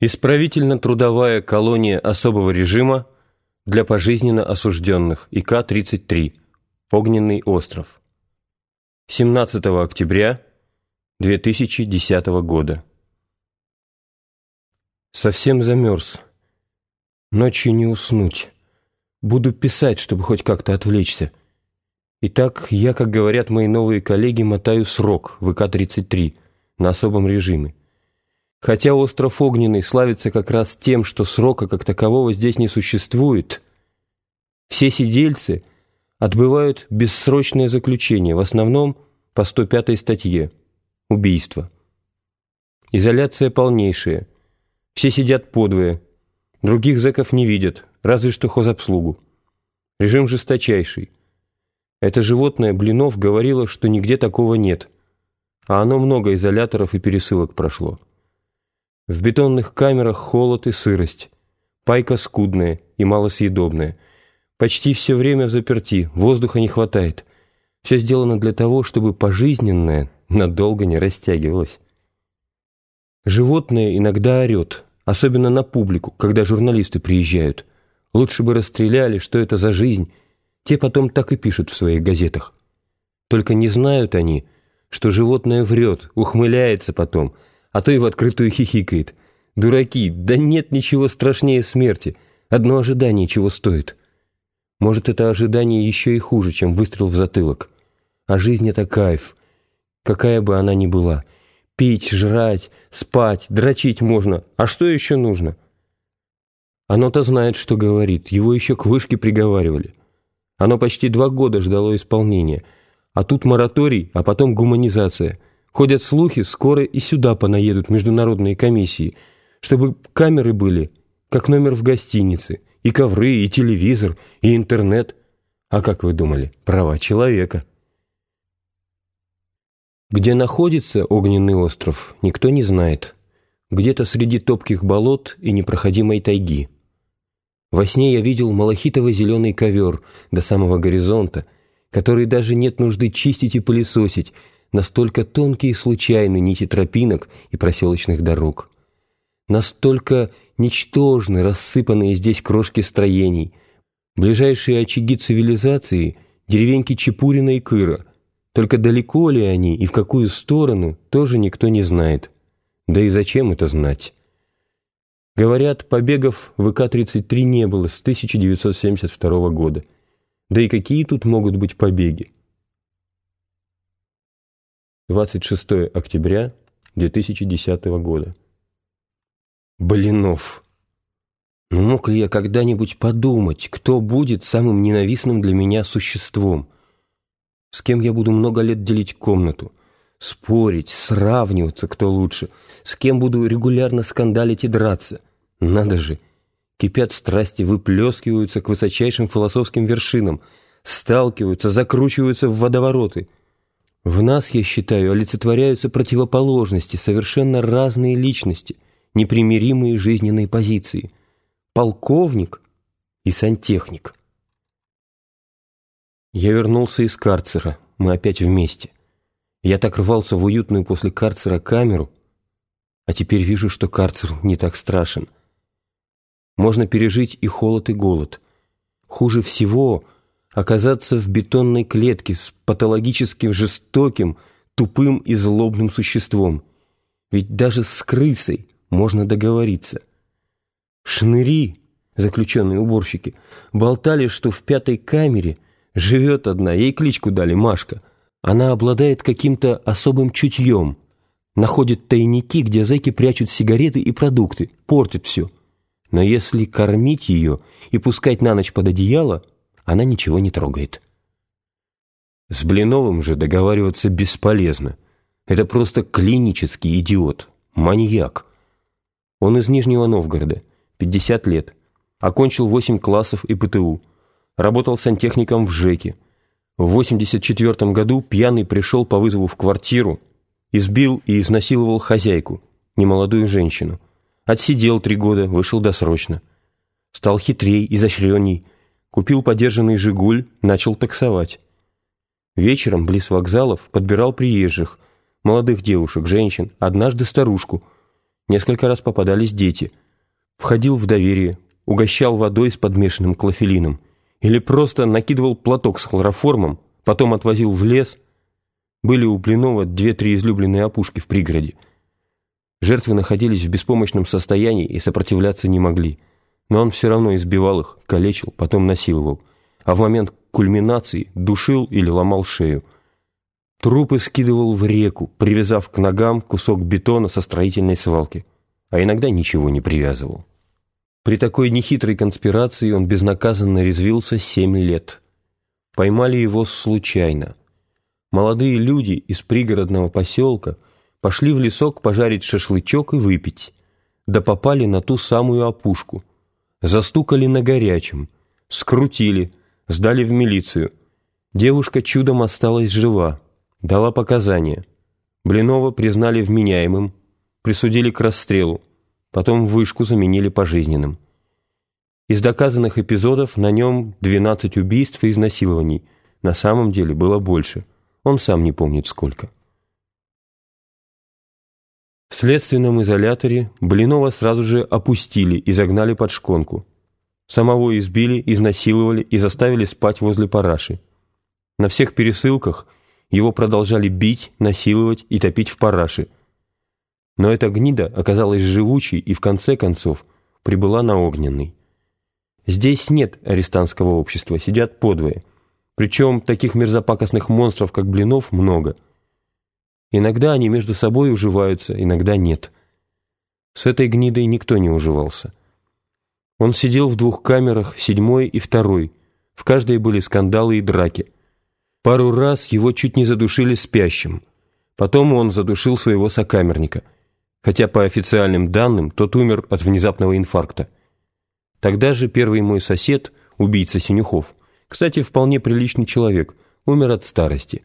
Исправительно-трудовая колония особого режима для пожизненно осужденных ИК-33. Огненный остров. 17 октября 2010 года. Совсем замерз. Ночью не уснуть. Буду писать, чтобы хоть как-то отвлечься. Итак, я, как говорят мои новые коллеги, мотаю срок в ИК-33 на особом режиме. Хотя остров Огненный славится как раз тем, что срока как такового здесь не существует, все сидельцы отбывают бессрочное заключение, в основном по 105 статье «Убийство». Изоляция полнейшая. Все сидят подвое. Других зэков не видят, разве что хозобслугу. Режим жесточайший. Это животное Блинов говорило, что нигде такого нет, а оно много изоляторов и пересылок прошло. В бетонных камерах холод и сырость. Пайка скудная и малосъедобная. Почти все время в заперти, воздуха не хватает. Все сделано для того, чтобы пожизненное надолго не растягивалось. Животное иногда орет, особенно на публику, когда журналисты приезжают. Лучше бы расстреляли, что это за жизнь. Те потом так и пишут в своих газетах. Только не знают они, что животное врет, ухмыляется потом – а то и в открытую хихикает. Дураки, да нет ничего страшнее смерти. Одно ожидание чего стоит. Может, это ожидание еще и хуже, чем выстрел в затылок. А жизнь — это кайф, какая бы она ни была. Пить, жрать, спать, дрочить можно. А что еще нужно? Оно-то знает, что говорит. Его еще к вышке приговаривали. Оно почти два года ждало исполнения. А тут мораторий, а потом гуманизация — Ходят слухи, скоро и сюда понаедут международные комиссии, чтобы камеры были, как номер в гостинице, и ковры, и телевизор, и интернет. А как вы думали, права человека. Где находится огненный остров, никто не знает. Где-то среди топких болот и непроходимой тайги. Во сне я видел малахитово-зеленый ковер до самого горизонта, который даже нет нужды чистить и пылесосить, настолько тонкие и случайны нити тропинок и проселочных дорог. Настолько ничтожны рассыпанные здесь крошки строений. Ближайшие очаги цивилизации – деревеньки Чепурина и Кыра. Только далеко ли они и в какую сторону, тоже никто не знает. Да и зачем это знать? Говорят, побегов в ИК-33 не было с 1972 года. Да и какие тут могут быть побеги? 26 октября 2010 года. Блинов. Ну мог ли я когда-нибудь подумать, кто будет самым ненавистным для меня существом? С кем я буду много лет делить комнату? Спорить, сравниваться, кто лучше? С кем буду регулярно скандалить и драться? Надо же! Кипят страсти, выплескиваются к высочайшим философским вершинам, сталкиваются, закручиваются в водовороты — в нас, я считаю, олицетворяются противоположности, совершенно разные личности, непримиримые жизненные позиции. Полковник и сантехник. Я вернулся из карцера, мы опять вместе. Я так рвался в уютную после карцера камеру, а теперь вижу, что карцер не так страшен. Можно пережить и холод, и голод. Хуже всего оказаться в бетонной клетке с патологическим жестоким, тупым и злобным существом. Ведь даже с крысой можно договориться. Шныри, заключенные уборщики, болтали, что в пятой камере живет одна, ей кличку дали Машка. Она обладает каким-то особым чутьем, находит тайники, где зэки прячут сигареты и продукты, портит все. Но если кормить ее и пускать на ночь под одеяло – она ничего не трогает. С Блиновым же договариваться бесполезно. Это просто клинический идиот, маньяк. Он из Нижнего Новгорода, 50 лет. Окончил 8 классов и ПТУ. Работал сантехником в ЖЭКе. В 84 году пьяный пришел по вызову в квартиру, избил и изнасиловал хозяйку, немолодую женщину. Отсидел три года, вышел досрочно. Стал хитрей, изощренней, Купил подержанный «Жигуль», начал таксовать. Вечером, близ вокзалов, подбирал приезжих, молодых девушек, женщин, однажды старушку. Несколько раз попадались дети. Входил в доверие, угощал водой с подмешанным клофелином или просто накидывал платок с хлороформом, потом отвозил в лес. Были у Блинова две-три излюбленные опушки в пригороде. Жертвы находились в беспомощном состоянии и сопротивляться не могли. Но он все равно избивал их, калечил, потом насиловал. А в момент кульминации душил или ломал шею. Трупы скидывал в реку, привязав к ногам кусок бетона со строительной свалки. А иногда ничего не привязывал. При такой нехитрой конспирации он безнаказанно резвился семь лет. Поймали его случайно. Молодые люди из пригородного поселка пошли в лесок пожарить шашлычок и выпить. Да попали на ту самую опушку. Застукали на горячем, скрутили, сдали в милицию. Девушка чудом осталась жива, дала показания. Блинова признали вменяемым, присудили к расстрелу. Потом вышку заменили пожизненным. Из доказанных эпизодов на нем 12 убийств и изнасилований. На самом деле было больше. Он сам не помнит сколько. В следственном изоляторе Блинова сразу же опустили и загнали под шконку. Самого избили, изнасиловали и заставили спать возле параши. На всех пересылках его продолжали бить, насиловать и топить в параше – но эта гнида оказалась живучей и в конце концов прибыла на огненный. Здесь нет арестантского общества, сидят подвое. Причем таких мерзопакостных монстров, как Блинов, много. Иногда они между собой уживаются, иногда нет. С этой гнидой никто не уживался. Он сидел в двух камерах, седьмой и второй. В каждой были скандалы и драки. Пару раз его чуть не задушили спящим. Потом он задушил своего сокамерника – хотя по официальным данным тот умер от внезапного инфаркта. Тогда же первый мой сосед, убийца Синюхов, кстати, вполне приличный человек, умер от старости.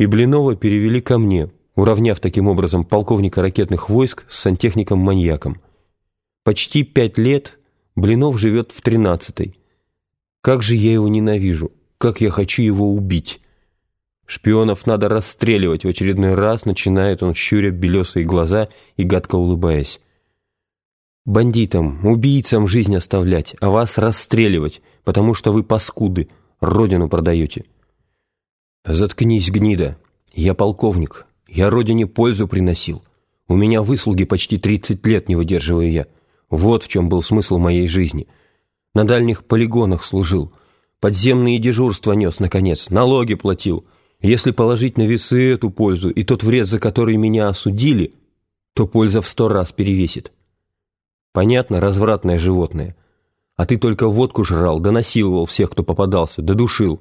И Блинова перевели ко мне, уравняв таким образом полковника ракетных войск с сантехником-маньяком. Почти пять лет Блинов живет в тринадцатой. Как же я его ненавижу, как я хочу его убить. Шпионов надо расстреливать в очередной раз, начинает он, щуря белесые глаза и гадко улыбаясь. Бандитам, убийцам жизнь оставлять, а вас расстреливать, потому что вы паскуды, родину продаете. Заткнись, гнида. Я полковник. Я родине пользу приносил. У меня выслуги почти 30 лет не выдерживаю я. Вот в чем был смысл моей жизни. На дальних полигонах служил. Подземные дежурства нес, наконец, налоги платил — если положить на весы эту пользу и тот вред, за который меня осудили, то польза в сто раз перевесит. Понятно, развратное животное. А ты только водку жрал, да насиловал всех, кто попадался, да душил.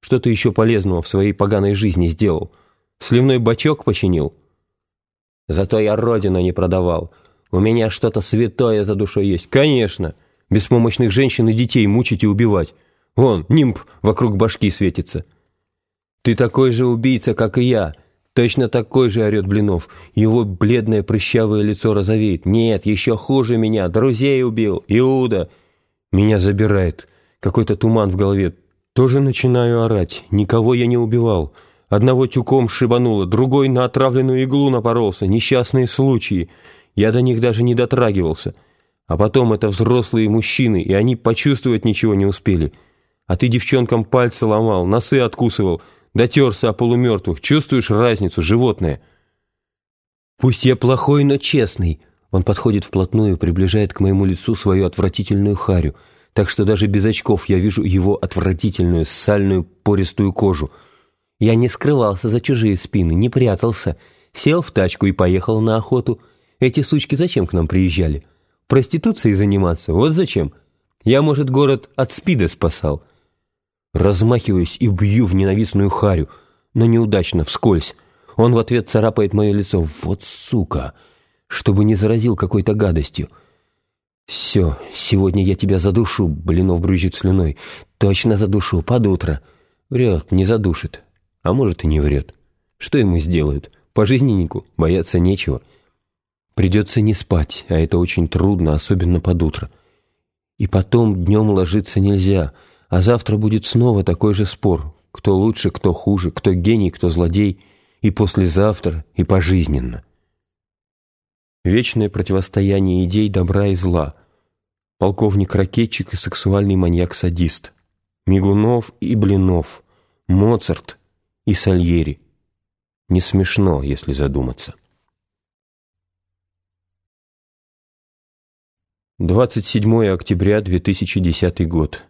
Что ты еще полезного в своей поганой жизни сделал? Сливной бачок починил? Зато я родину не продавал. У меня что-то святое за душой есть. Конечно, беспомощных женщин и детей мучить и убивать. Вон, нимб вокруг башки светится. «Ты такой же убийца, как и я!» «Точно такой же!» — орет Блинов. Его бледное прыщавое лицо розовеет. «Нет, еще хуже меня! Друзей убил! Иуда!» Меня забирает. Какой-то туман в голове. Тоже начинаю орать. Никого я не убивал. Одного тюком шибануло, другой на отравленную иглу напоролся. Несчастные случаи. Я до них даже не дотрагивался. А потом это взрослые мужчины, и они почувствовать ничего не успели. А ты девчонкам пальцы ломал, носы откусывал — Дотерся о полумертвых. Чувствуешь разницу, животное? Пусть я плохой, но честный. Он подходит вплотную, приближает к моему лицу свою отвратительную харю, так что даже без очков я вижу его отвратительную, сальную, пористую кожу. Я не скрывался за чужие спины, не прятался. Сел в тачку и поехал на охоту. Эти сучки зачем к нам приезжали? Проституцией заниматься? Вот зачем? Я, может, город от спида спасал. Размахиваюсь и бью в ненавистную харю, но неудачно, вскользь. Он в ответ царапает мое лицо. Вот сука! Чтобы не заразил какой-то гадостью. «Все, сегодня я тебя задушу», — Блинов брызжет слюной. «Точно задушу, под утро». Врет, не задушит. А может и не врет. Что ему сделают? По жизненнику бояться нечего. Придется не спать, а это очень трудно, особенно под утро. И потом днем ложиться нельзя — а завтра будет снова такой же спор. Кто лучше, кто хуже, кто гений, кто злодей. И послезавтра, и пожизненно. Вечное противостояние идей добра и зла. Полковник-ракетчик и сексуальный маньяк-садист. Мигунов и Блинов. Моцарт и Сальери. Не смешно, если задуматься. 27 октября 2010 год.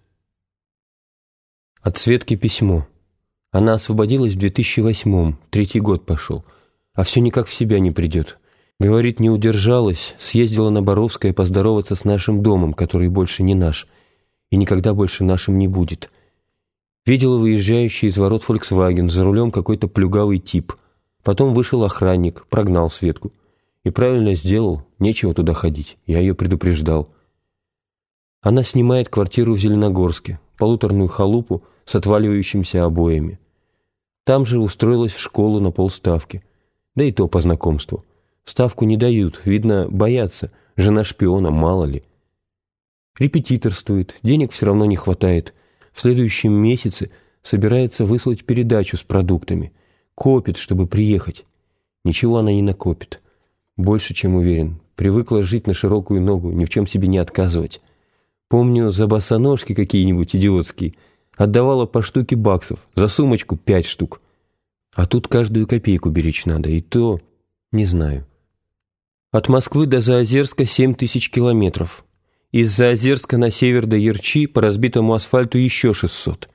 От Светки письмо. Она освободилась в 2008-м, третий год пошел, а все никак в себя не придет. Говорит, не удержалась, съездила на Боровское поздороваться с нашим домом, который больше не наш, и никогда больше нашим не будет. Видела выезжающий из ворот Volkswagen, за рулем какой-то плюгавый тип. Потом вышел охранник, прогнал Светку. И правильно сделал, нечего туда ходить, я ее предупреждал. Она снимает квартиру в Зеленогорске, полуторную халупу с отваливающимися обоями. Там же устроилась в школу на полставки. Да и то по знакомству. Ставку не дают, видно, боятся. Жена шпиона, мало ли. Репетиторствует, денег все равно не хватает. В следующем месяце собирается выслать передачу с продуктами. Копит, чтобы приехать. Ничего она не накопит. Больше, чем уверен. Привыкла жить на широкую ногу, ни в чем себе не отказывать. Помню, за босоножки какие-нибудь идиотские отдавала по штуке баксов, за сумочку пять штук. А тут каждую копейку беречь надо, и то не знаю. От Москвы до Заозерска семь тысяч километров. Из Заозерска на север до Ярчи по разбитому асфальту еще шестьсот.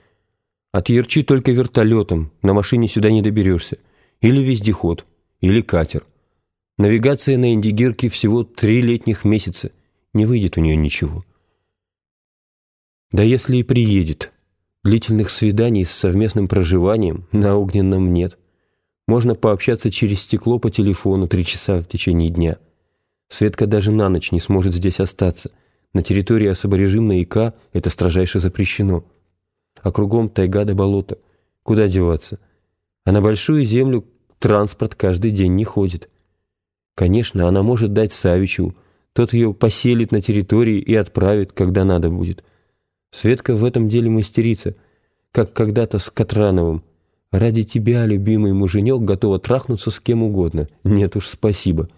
От Ярчи только вертолетом, на машине сюда не доберешься. Или вездеход, или катер. Навигация на Индигирке всего три летних месяца. Не выйдет у нее ничего. Да если и приедет. Длительных свиданий с совместным проживанием на Огненном нет. Можно пообщаться через стекло по телефону три часа в течение дня. Светка даже на ночь не сможет здесь остаться. На территории особорежимной ИК это строжайше запрещено. А кругом тайга до болота. Куда деваться? А на большую землю транспорт каждый день не ходит. Конечно, она может дать Савичеву. Тот ее поселит на территории и отправит, когда надо будет. Светка в этом деле мастерица, как когда-то с Катрановым. Ради тебя, любимый муженек, готова трахнуться с кем угодно. Нет уж, спасибо.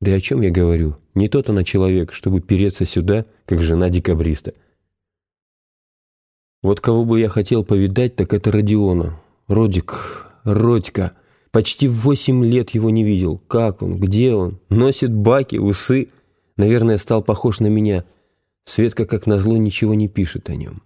Да и о чем я говорю? Не тот она человек, чтобы переться сюда, как жена декабриста. Вот кого бы я хотел повидать, так это Родиона. Родик, Родька. Почти восемь лет его не видел. Как он? Где он? Носит баки, усы. Наверное, стал похож на меня. Светка, как назло, ничего не пишет о нем.